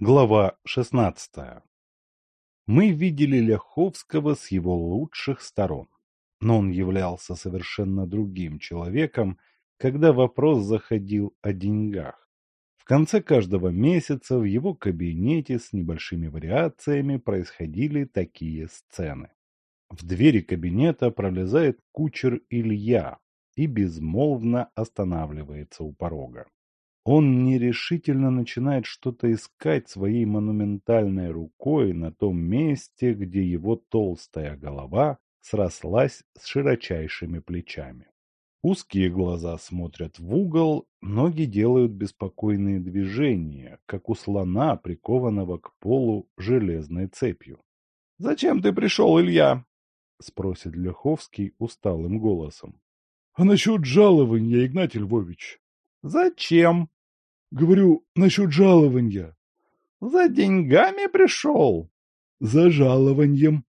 Глава 16. Мы видели Ляховского с его лучших сторон, но он являлся совершенно другим человеком, когда вопрос заходил о деньгах. В конце каждого месяца в его кабинете с небольшими вариациями происходили такие сцены. В двери кабинета пролезает кучер Илья и безмолвно останавливается у порога. Он нерешительно начинает что-то искать своей монументальной рукой на том месте, где его толстая голова срослась с широчайшими плечами. Узкие глаза смотрят в угол, ноги делают беспокойные движения, как у слона, прикованного к полу железной цепью. — Зачем ты пришел, Илья? — спросит Леховский усталым голосом. — А насчет жалования, Игнатий Львович? — Зачем? Говорю, насчет жалования. За деньгами пришел? За жалованием.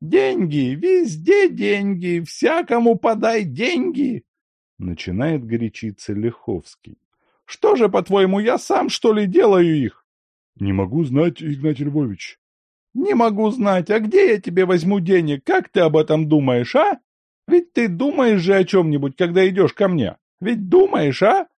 Деньги, везде деньги, всякому подай деньги. Начинает горячиться Лиховский. Что же, по-твоему, я сам, что ли, делаю их? Не могу знать, Игнатий Львович. Не могу знать, а где я тебе возьму денег? Как ты об этом думаешь, а? Ведь ты думаешь же о чем-нибудь, когда идешь ко мне. Ведь думаешь, а?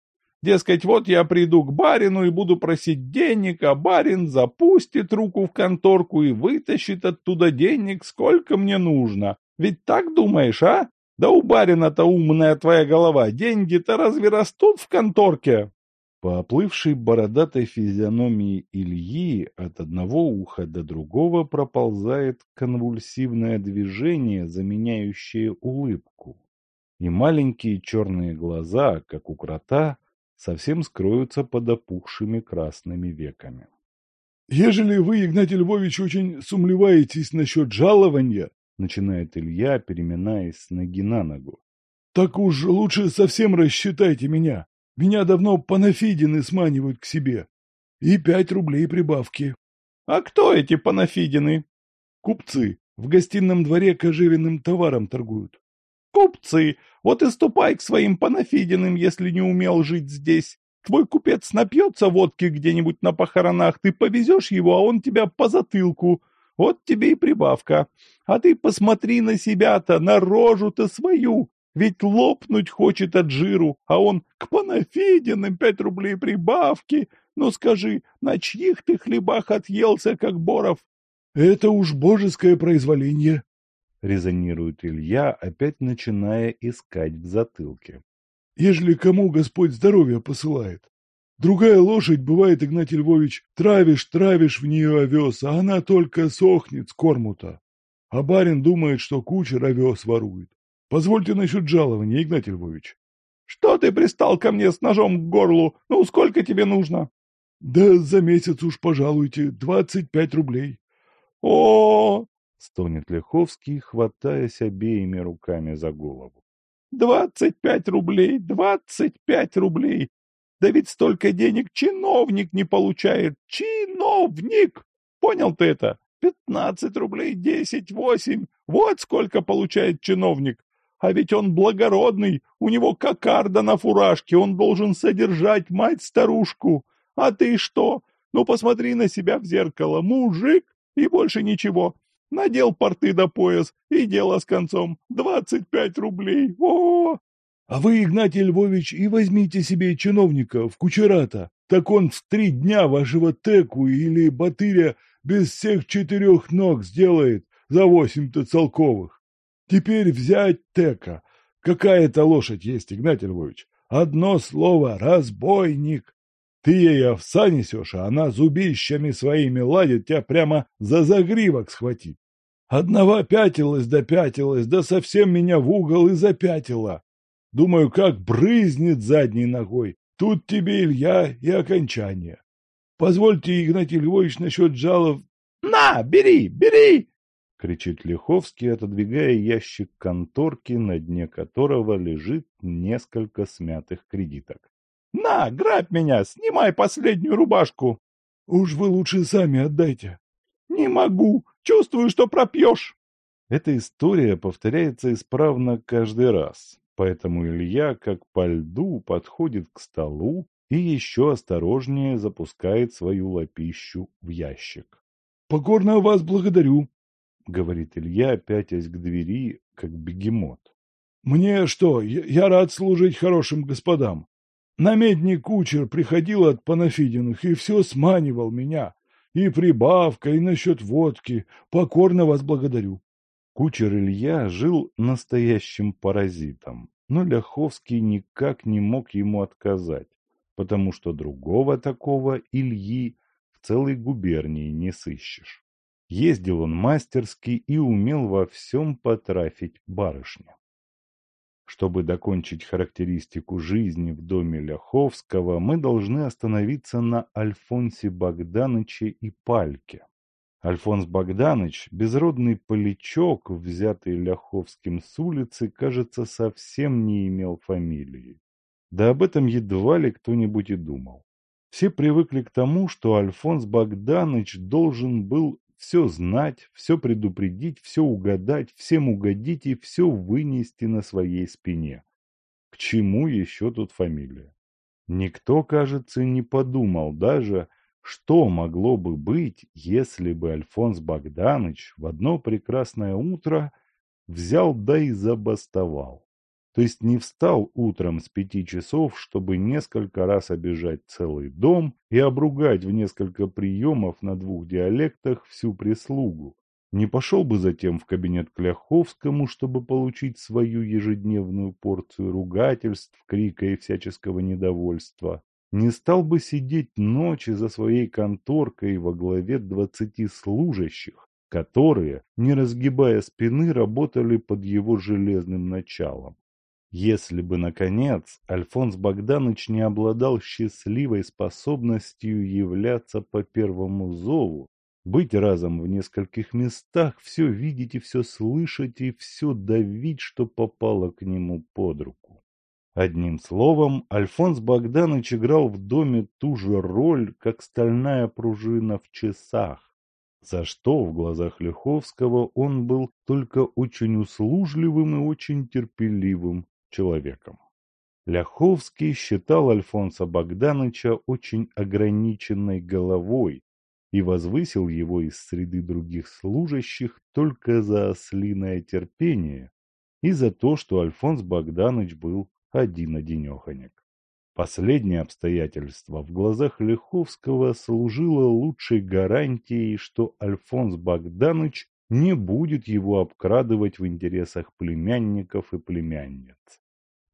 Дескать, вот я приду к барину и буду просить денег, а барин запустит руку в конторку и вытащит оттуда денег, сколько мне нужно. Ведь так думаешь, а? Да у барина-то умная твоя голова, деньги-то разве растут в конторке? По оплывшей бородатой физиономии Ильи от одного уха до другого проползает конвульсивное движение, заменяющее улыбку. И маленькие черные глаза, как у крота, совсем скроются под опухшими красными веками. — Ежели вы, Игнатий Львович, очень сумлеваетесь насчет жалования, — начинает Илья, переминаясь с ноги на ногу, — так уж лучше совсем рассчитайте меня. Меня давно панафидины сманивают к себе. И пять рублей прибавки. — А кто эти панафидины? — Купцы. В гостином дворе кожевенным товаром торгуют. Купцы, вот и ступай к своим панафидиным, если не умел жить здесь. Твой купец напьется водки где-нибудь на похоронах, ты повезешь его, а он тебя по затылку. Вот тебе и прибавка. А ты посмотри на себя-то, на рожу-то свою. Ведь лопнуть хочет от жиру, а он к панафидиным пять рублей прибавки. Ну скажи, на чьих ты хлебах отъелся, как Боров? — Это уж божеское произволение, резонирует Илья, опять начиная искать в затылке. Ежели кому Господь здоровье посылает. Другая лошадь, бывает, Игнатий Львович, травишь, травишь в нее овес, а она только сохнет с корму-то. А барин думает, что кучер овес ворует. Позвольте насчет жалования, Игнатий Львович. Что ты пристал ко мне с ножом к горлу? Ну, сколько тебе нужно? Да за месяц уж, пожалуйте, двадцать пять рублей. О, — стонет Лиховский, хватаясь обеими руками за голову. «Двадцать пять рублей! Двадцать пять рублей! Да ведь столько денег чиновник не получает! Чиновник! Понял ты это? Пятнадцать рублей, десять, восемь! Вот сколько получает чиновник! А ведь он благородный, у него кокарда на фуражке, он должен содержать мать-старушку! А ты что? Ну посмотри на себя в зеркало, мужик, и больше ничего!» Надел порты до пояс, и дело с концом. Двадцать пять рублей. О! А вы, Игнатий Львович, и возьмите себе чиновника в кучерата. Так он в три дня вашего теку или батыря без всех четырех ног сделает за восемь-то целковых. Теперь взять тека. Какая-то лошадь есть, Игнатий Львович. Одно слово — разбойник. Ты ей овса несешь, а она зубищами своими ладит, тебя прямо за загривок схватит. Одного пятилась да пятилась, да совсем меня в угол и запятила. Думаю, как брызнет задней ногой. Тут тебе, Илья, и окончание. Позвольте, Игнатий Львович, насчет жалов... — На, бери, бери! — кричит Лиховский, отодвигая ящик конторки, на дне которого лежит несколько смятых кредиток. На, грабь меня, снимай последнюю рубашку. Уж вы лучше сами отдайте. Не могу, чувствую, что пропьешь. Эта история повторяется исправно каждый раз, поэтому Илья, как по льду, подходит к столу, и еще осторожнее запускает свою лапищу в ящик. — Покорно вас благодарю, — говорит Илья, пятясь к двери, как бегемот. — Мне что, я, рад служить хорошим господам. Намедник кучер приходил от Панафидиных и все сманивал меня. И прибавка, и насчет водки. Покорно вас благодарю. Кучер Илья жил настоящим паразитом, но Ляховский никак не мог ему отказать, потому что другого такого Ильи в целой губернии не сыщешь. Ездил он мастерски и умел во всем потрафить барышня. Чтобы докончить характеристику жизни в доме Ляховского, мы должны остановиться на Альфонсе Богдановиче и Пальке. Альфонс Богданович, безродный полячок, взятый Ляховским с улицы, кажется, совсем не имел фамилии. Да об этом едва ли кто-нибудь и думал. Все привыкли к тому, что Альфонс Богданович должен был все знать, все предупредить, все угадать, всем угодить и все вынести на своей спине. К чему еще тут фамилия? Никто, кажется, не подумал даже, что могло бы быть, если бы Альфонс Богданович в одно прекрасное утро взял да и забастовал. То есть не встал утром с пяти часов, чтобы несколько раз обижать целый дом и обругать в несколько приемов на двух диалектах всю прислугу. Не пошел бы затем в кабинет к Ляховскому, чтобы получить свою ежедневную порцию ругательств, крика и всяческого недовольства. Не стал бы сидеть ночи за своей конторкой во главе двадцати служащих, которые, не разгибая спины, работали под его железным началом. Если бы, наконец, Альфонс Богданович не обладал счастливой способностью являться по первому зову, быть разом в нескольких местах, все видеть и все слышать и все давить, что попало к нему под руку. Одним словом, Альфонс Богданович играл в доме ту же роль, как стальная пружина в часах, за что в глазах Лиховского он был только очень услужливым и очень терпеливым человеком. Ляховский считал Альфонса Богдановича очень ограниченной головой и возвысил его из среды других служащих только за ослиное терпение и за то, что Альфонс Богданович был один-одинеханек. Последнее обстоятельство в глазах Лиховского служило лучшей гарантией, что Альфонс Богданович не будет его обкрадывать в интересах племянников и племянниц.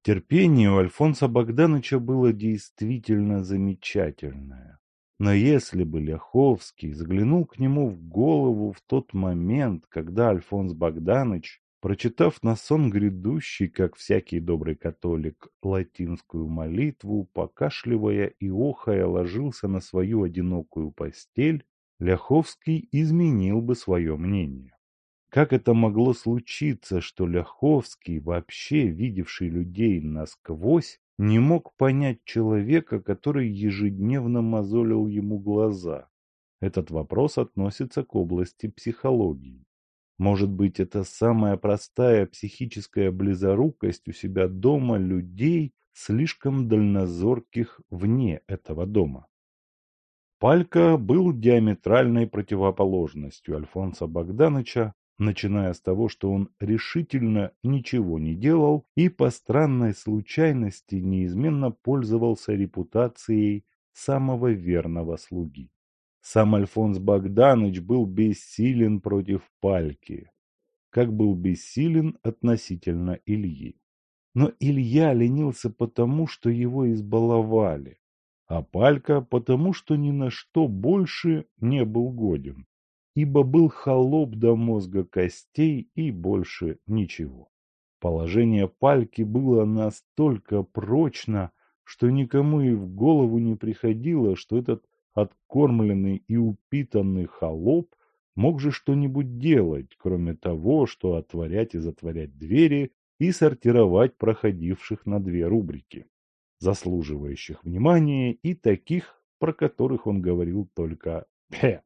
Терпение у Альфонса Богдановича было действительно замечательное. Но если бы Ляховский заглянул к нему в голову в тот момент, когда Альфонс Богданович, прочитав на сон грядущий, как всякий добрый католик, латинскую молитву, покашливая и охая, ложился на свою одинокую постель, Ляховский изменил бы свое мнение. Как это могло случиться, что Ляховский, вообще видевший людей насквозь, не мог понять человека, который ежедневно мозолил ему глаза? Этот вопрос относится к области психологии. Может быть, это самая простая психическая близорукость у себя дома людей, слишком дальнозорких вне этого дома. Палька был диаметральной противоположностью Альфонса Богдановича, начиная с того, что он решительно ничего не делал и по странной случайности неизменно пользовался репутацией самого верного слуги. Сам Альфонс Богданович был бессилен против Пальки, как был бессилен относительно Ильи. Но Илья ленился потому, что его избаловали, а Палька потому, что ни на что больше не был годен ибо был холоп до мозга костей и больше ничего. Положение Пальки было настолько прочно, что никому и в голову не приходило, что этот откормленный и упитанный холоп мог же что-нибудь делать, кроме того, что отворять и затворять двери и сортировать проходивших на две рубрики, заслуживающих внимания и таких, про которых он говорил только «пе».